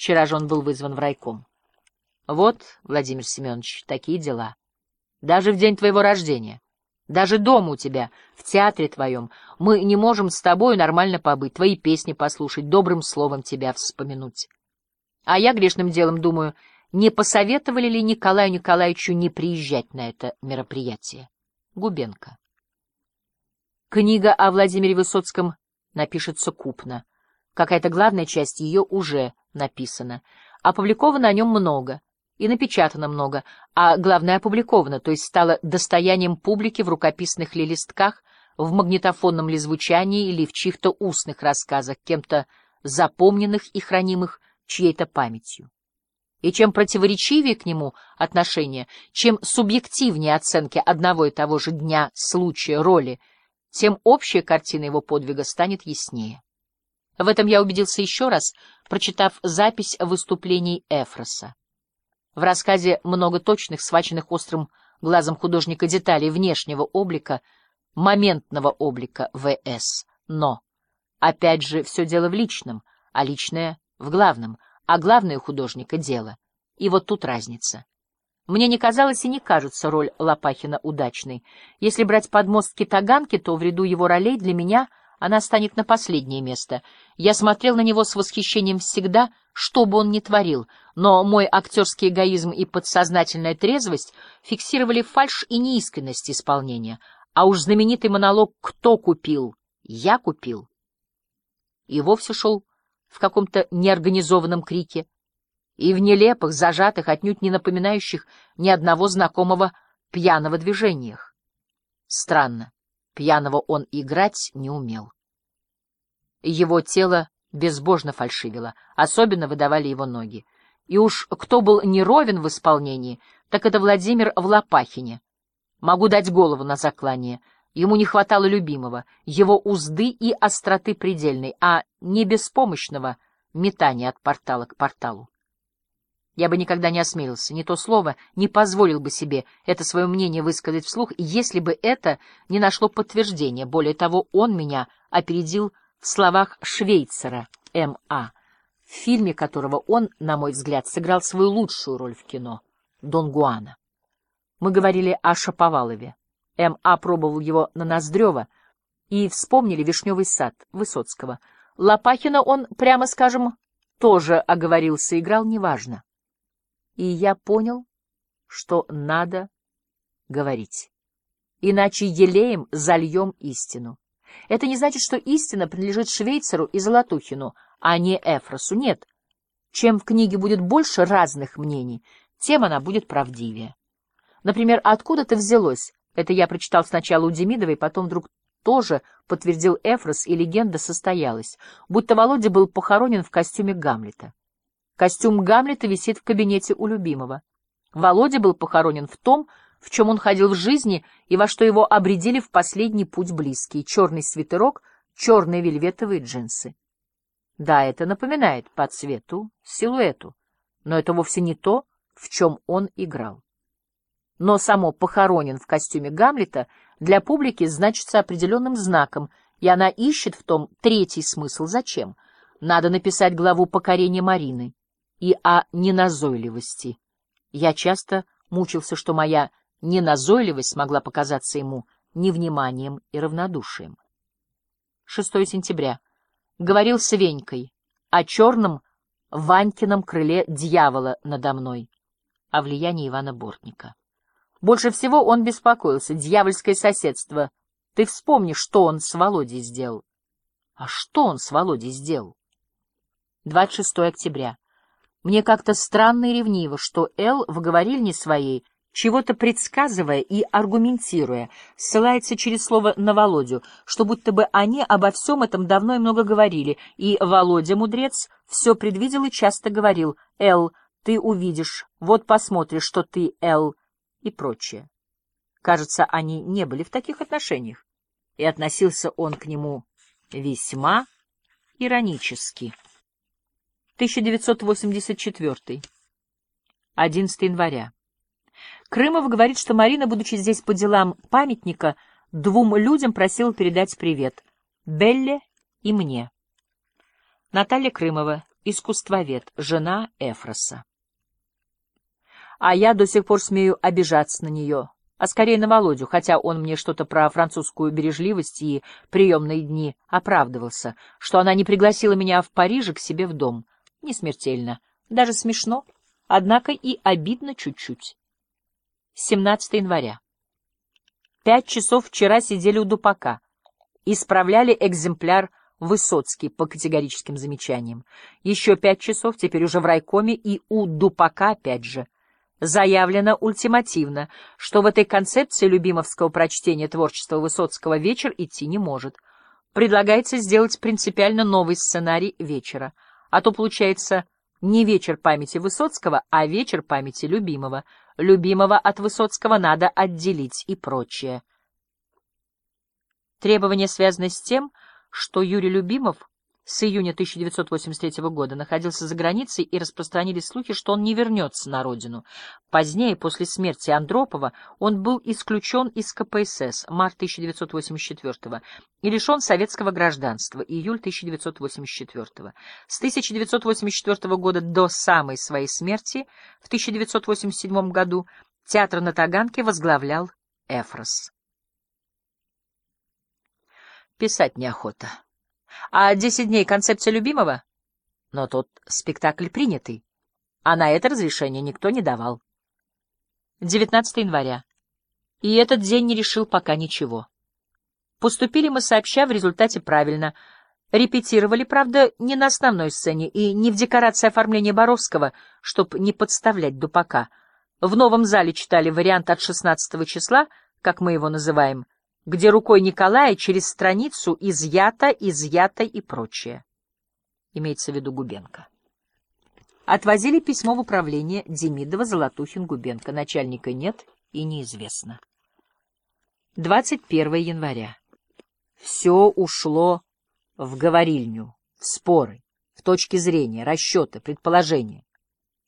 Вчера же он был вызван в райком. Вот, Владимир Семенович, такие дела. Даже в день твоего рождения, даже дома у тебя, в театре твоем, мы не можем с тобой нормально побыть, твои песни послушать, добрым словом тебя вспомянуть. А я грешным делом думаю, не посоветовали ли Николаю Николаевичу не приезжать на это мероприятие? Губенко. Книга о Владимире Высоцком напишется купно. Какая-то главная часть ее уже написана. Опубликовано о нем много и напечатано много, а главное опубликовано, то есть стало достоянием публики в рукописных ли листках, в магнитофонном ли звучании или в чьих-то устных рассказах, кем-то запомненных и хранимых чьей-то памятью. И чем противоречивее к нему отношение, чем субъективнее оценки одного и того же дня, случая, роли, тем общая картина его подвига станет яснее. В этом я убедился еще раз, прочитав запись выступлений Эфроса. В рассказе много точных, схваченных острым глазом художника деталей внешнего облика, моментного облика ВС. Но, опять же, все дело в личном, а личное — в главном, а главное у художника — дело. И вот тут разница. Мне не казалось и не кажется роль Лопахина удачной. Если брать подмостки Таганки, то в ряду его ролей для меня она станет на последнее место. Я смотрел на него с восхищением всегда, что бы он ни творил, но мой актерский эгоизм и подсознательная трезвость фиксировали фальшь и неискренность исполнения, а уж знаменитый монолог «Кто купил?» «Я купил» и вовсе шел в каком-то неорганизованном крике, и в нелепых, зажатых, отнюдь не напоминающих ни одного знакомого пьяного движениях. Странно, пьяного он играть не умел. Его тело безбожно фальшивило, особенно выдавали его ноги. И уж кто был неровен в исполнении, так это Владимир в Лопахине. Могу дать голову на заклание. Ему не хватало любимого, его узды и остроты предельной, а не беспомощного метания от портала к порталу. Я бы никогда не осмелился, не то слово, не позволил бы себе это свое мнение высказать вслух, если бы это не нашло подтверждения. Более того, он меня опередил в словах Швейцера М.А., в фильме которого он, на мой взгляд, сыграл свою лучшую роль в кино — Дон Гуана. Мы говорили о Шаповалове. М.А. пробовал его на Ноздрева и вспомнили «Вишневый сад» Высоцкого. Лопахина он, прямо скажем, тоже оговорился, играл неважно. И я понял, что надо говорить. Иначе елеем зальем истину. Это не значит, что истина принадлежит Швейцару и Золотухину, а не Эфросу. Нет. Чем в книге будет больше разных мнений, тем она будет правдивее. Например, откуда-то взялось, это я прочитал сначала у Демидовой, потом вдруг тоже подтвердил Эфрос, и легенда состоялась, будто Володя был похоронен в костюме Гамлета. Костюм Гамлета висит в кабинете у любимого. Володя был похоронен в том, в чем он ходил в жизни и во что его обредили в последний путь близкий — черный свитерок, черные вельветовые джинсы. Да, это напоминает по цвету, силуэту, но это вовсе не то, в чем он играл. Но само «похоронен» в костюме Гамлета для публики значится определенным знаком, и она ищет в том третий смысл. Зачем? Надо написать главу покорения Марины и о неназойливости. Я часто мучился, что моя неназойливость могла показаться ему невниманием и равнодушием. 6 сентября. Говорил с Венькой о черном Ванькином крыле дьявола надо мной, о влиянии Ивана Бортника. Больше всего он беспокоился. Дьявольское соседство. Ты вспомни, что он с Володей сделал. А что он с Володей сделал? 26 октября. Мне как-то странно и ревниво, что Эл в говорильне своей, чего-то предсказывая и аргументируя, ссылается через слово на Володю, что будто бы они обо всем этом давно и много говорили, и Володя, мудрец, все предвидел и часто говорил «Эл, ты увидишь, вот посмотришь, что ты, Эл», и прочее. Кажется, они не были в таких отношениях, и относился он к нему весьма иронически. 1984. 11 января. Крымов говорит, что Марина, будучи здесь по делам памятника, двум людям просила передать привет — Белле и мне. Наталья Крымова, искусствовед, жена Эфроса. А я до сих пор смею обижаться на нее, а скорее на Володю, хотя он мне что-то про французскую бережливость и приемные дни оправдывался, что она не пригласила меня в Париже к себе в дом. Не смертельно, даже смешно, однако и обидно чуть-чуть. 17 января. Пять часов вчера сидели у Дупака. Исправляли экземпляр Высоцкий по категорическим замечаниям. Еще пять часов, теперь уже в райкоме, и у Дупака опять же. Заявлено ультимативно, что в этой концепции любимовского прочтения творчества Высоцкого вечер идти не может. Предлагается сделать принципиально новый сценарий вечера, а то получается не вечер памяти Высоцкого, а вечер памяти любимого. Любимого от Высоцкого надо отделить и прочее. Требование связано с тем, что Юрий Любимов с июня 1983 года находился за границей и распространились слухи, что он не вернется на родину. Позднее, после смерти Андропова, он был исключен из КПСС март 1984 и лишен советского гражданства июль 1984 С 1984 года до самой своей смерти в 1987 году театр на Таганке возглавлял Эфрос. Писать неохота. А «Десять дней» — концепция любимого? Но тот спектакль принятый, а на это разрешение никто не давал. 19 января. И этот день не решил пока ничего. Поступили мы сообща в результате правильно. Репетировали, правда, не на основной сцене и не в декорации оформления Боровского, чтоб не подставлять дупака. В новом зале читали вариант от 16 числа, как мы его называем — где рукой Николая через страницу изъято, изъято и прочее. Имеется в виду Губенко. Отвозили письмо в управление Демидова, Золотухин, Губенко. Начальника нет и неизвестно. 21 января. Все ушло в говорильню, в споры, в точки зрения, расчеты, предположения.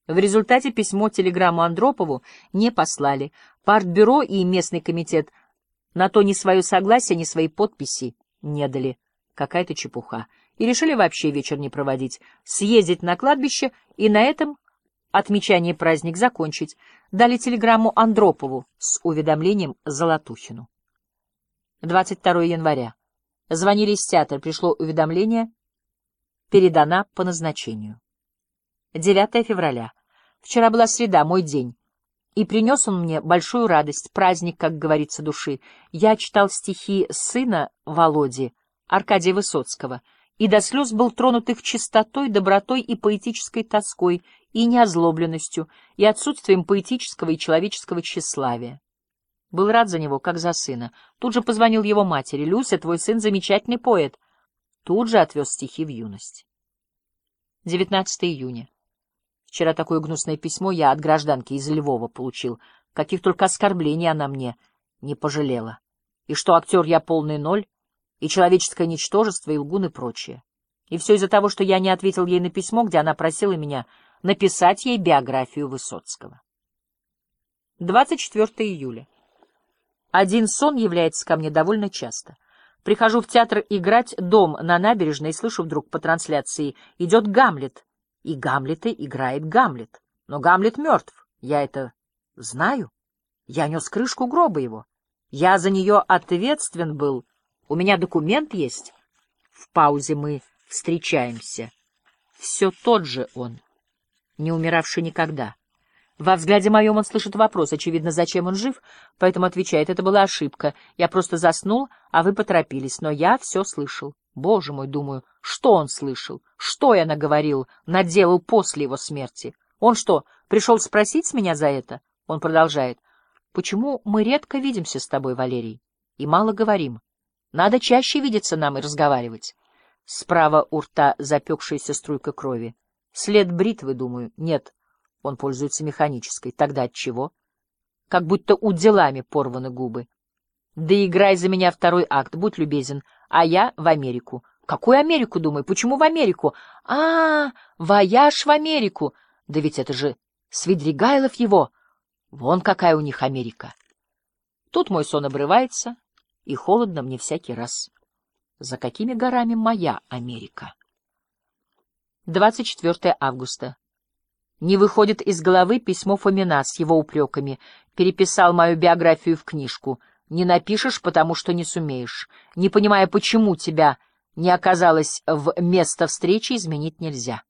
В результате письмо телеграмму Андропову не послали. Партбюро и местный комитет – на то ни свое согласие, ни свои подписи не дали. Какая-то чепуха. И решили вообще вечер не проводить, съездить на кладбище и на этом отмечание праздник закончить. Дали телеграмму Андропову с уведомлением Золотухину. 22 января. Звонили из театра, пришло уведомление, передана по назначению. 9 февраля. Вчера была среда, мой день. И принес он мне большую радость, праздник, как говорится, души. Я читал стихи сына Володи, Аркадия Высоцкого, и до слез был тронут их чистотой, добротой и поэтической тоской, и неозлобленностью, и отсутствием поэтического и человеческого тщеславия. Был рад за него, как за сына. Тут же позвонил его матери. «Люся, твой сын замечательный поэт». Тут же отвез стихи в юность. 19 июня. Вчера такое гнусное письмо я от гражданки из Львова получил. Каких только оскорблений она мне не пожалела. И что актер я полный ноль, и человеческое ничтожество, и лгун, и прочее. И все из-за того, что я не ответил ей на письмо, где она просила меня написать ей биографию Высоцкого. 24 июля. Один сон является ко мне довольно часто. Прихожу в театр играть «Дом» на набережной и слышу вдруг по трансляции «Идет Гамлет», и Гамлета играет Гамлет. Но Гамлет мертв, я это знаю. Я нес крышку гроба его. Я за нее ответственен был. У меня документ есть. В паузе мы встречаемся. Все тот же он, не умиравший никогда. Во взгляде моем он слышит вопрос, очевидно, зачем он жив, поэтому отвечает, это была ошибка. Я просто заснул, а вы поторопились, но я все слышал. Боже мой, думаю, что он слышал? Что я наговорил, наделал после его смерти? Он что, пришел спросить с меня за это? Он продолжает. Почему мы редко видимся с тобой, Валерий, и мало говорим? Надо чаще видеться нам и разговаривать. Справа у рта запекшаяся струйка крови. След бритвы, думаю. Нет, он пользуется механической. Тогда от чего? Как будто у делами порваны губы. Да играй за меня второй акт, будь любезен, а я в Америку. Какую Америку, думаю? Почему в Америку? А, -а, -а вояж в Америку. Да ведь это же Свидригайлов его. Вон какая у них Америка. Тут мой сон обрывается, и холодно мне всякий раз. За какими горами моя Америка? 24 августа. Не выходит из головы письмо Фомина с его упреками. Переписал мою биографию в книжку. Не напишешь, потому что не сумеешь. Не понимая, почему тебя не оказалось в место встречи, изменить нельзя.